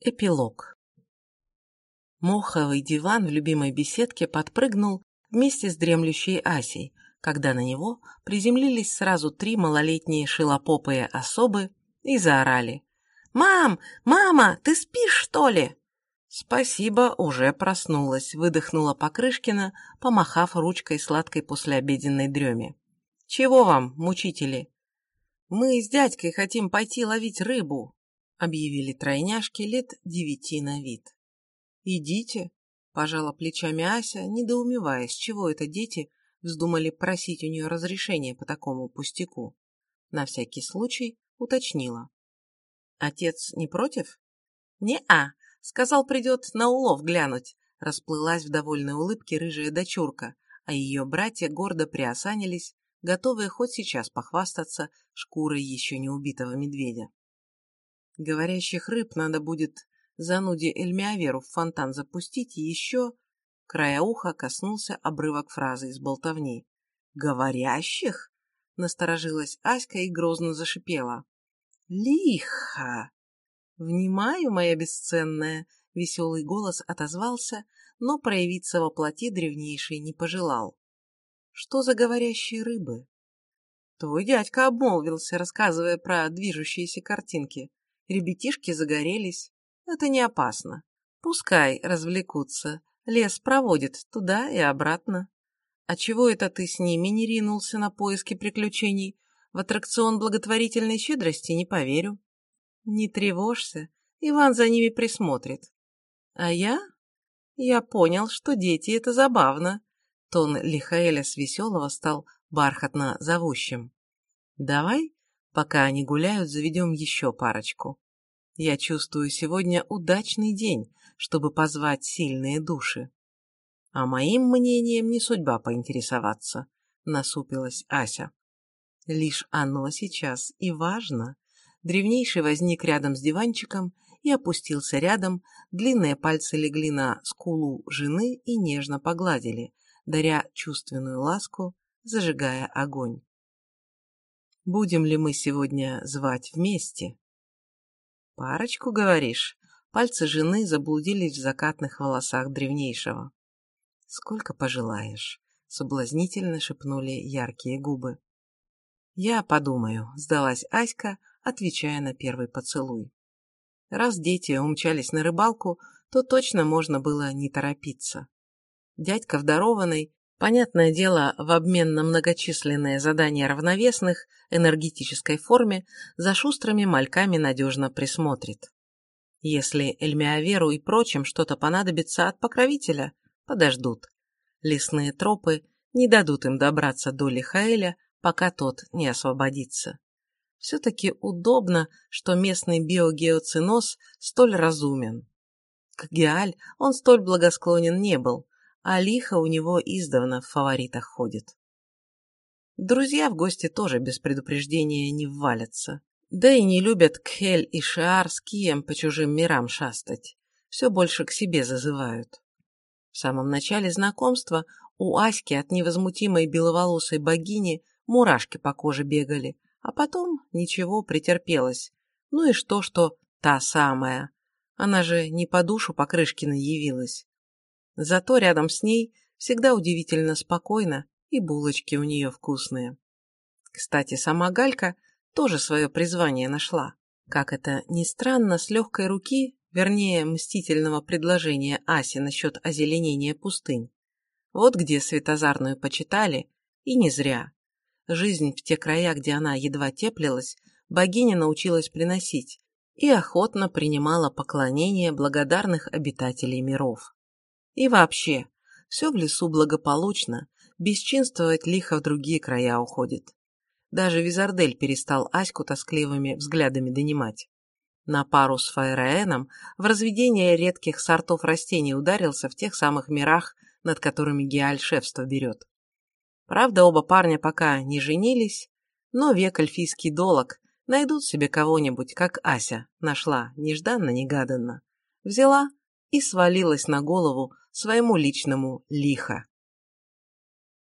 Эпилог. Моховый диван в любимой беседке подпрыгнул вместе с дремлющей Асей, когда на него приземлились сразу три малолетние шилопопые особы и заорали. «Мам! Мама! Ты спишь, что ли?» «Спасибо, уже проснулась», — выдохнула Покрышкина, помахав ручкой сладкой послеобеденной дреме. «Чего вам, мучители?» «Мы с дядькой хотим пойти ловить рыбу», — объявили тройняшки лет девяти на вид. «Идите», — пожала плечами Ася, недоумевая, с чего это дети вздумали просить у нее разрешения по такому пустяку. На всякий случай уточнила. «Отец не против?» «Не-а», сказал, придет на улов глянуть, расплылась в довольной улыбке рыжая дочурка, а ее братья гордо приосанились, готовые хоть сейчас похвастаться шкурой еще не убитого медведя. Говорящих рыб надо будет зануде Эльмиаверу в фонтан запустить и еще... Края уха коснулся обрывок фразы из болтовни. «Говорящих?» — насторожилась Аська и грозно зашипела. «Лихо!» «Внимаю, моя бесценная!» — веселый голос отозвался, но проявиться во плоти древнейший не пожелал. «Что за говорящие рыбы?» Твой дядька обмолвился, рассказывая про движущиеся картинки. Ребятишки загорелись. Это не опасно. Пускай развлекутся. Лес проводит туда и обратно. А чего это ты с ними не ринулся на поиски приключений? В аттракцион благотворительной щедрости не поверю. Не тревожься, Иван за ними присмотрит. А я? Я понял, что дети — это забавно. Тон Лихаэля с веселого стал бархатно зовущим. Давай Пока они гуляют, заведем еще парочку. Я чувствую сегодня удачный день, чтобы позвать сильные души. А моим мнением не судьба поинтересоваться, насупилась Ася. Лишь оно сейчас и важно. Древнейший возник рядом с диванчиком и опустился рядом, длинные пальцы легли на скулу жены и нежно погладили, даря чувственную ласку, зажигая огонь. Будем ли мы сегодня звать вместе? Парочку, говоришь? Пальцы жены заблудились в закатных волосах древнейшего. Сколько пожелаешь, соблазнительно шепнули яркие губы. Я подумаю, сдалась Аська, отвечая на первый поцелуй. Раз дети умчались на рыбалку, то точно можно было не торопиться. Дядька в дарованной Понятное дело, в обмен на многочисленные задания равновесных, энергетической форме, за шустрыми мальками надежно присмотрит. Если Эльмиаверу и прочим что-то понадобится от покровителя, подождут. Лесные тропы не дадут им добраться до Лихаэля, пока тот не освободится. Все-таки удобно, что местный биогеоциноз столь разумен. К Геаль он столь благосклонен не был, а лихо у него издавна в фаворитах ходит. Друзья в гости тоже без предупреждения не ввалятся. Да и не любят Кхель и Шиар с Кием по чужим мирам шастать. Все больше к себе зазывают. В самом начале знакомства у Аськи от невозмутимой беловолосой богини мурашки по коже бегали, а потом ничего, претерпелась. Ну и что, что та самая. Она же не по душу Покрышкиной явилась. Зато рядом с ней всегда удивительно спокойно, и булочки у нее вкусные. Кстати, сама Галька тоже свое призвание нашла. Как это ни странно, с легкой руки, вернее, мстительного предложения Аси насчет озеленения пустынь. Вот где Светозарную почитали, и не зря. Жизнь в те края, где она едва теплилась, богиня научилась приносить и охотно принимала поклонение благодарных обитателей миров. И вообще, все в лесу благополучно, бесчинствовать лихо в другие края уходит. Даже Визардель перестал Аську тоскливыми взглядами донимать. На пару с Фаэраэном в разведение редких сортов растений ударился в тех самых мирах, над которыми Геаль шефство берет. Правда, оба парня пока не женились, но век эльфийский долог, найдут себе кого-нибудь, как Ася нашла нежданно-негаданно. Взяла и свалилась на голову своему личному лихо.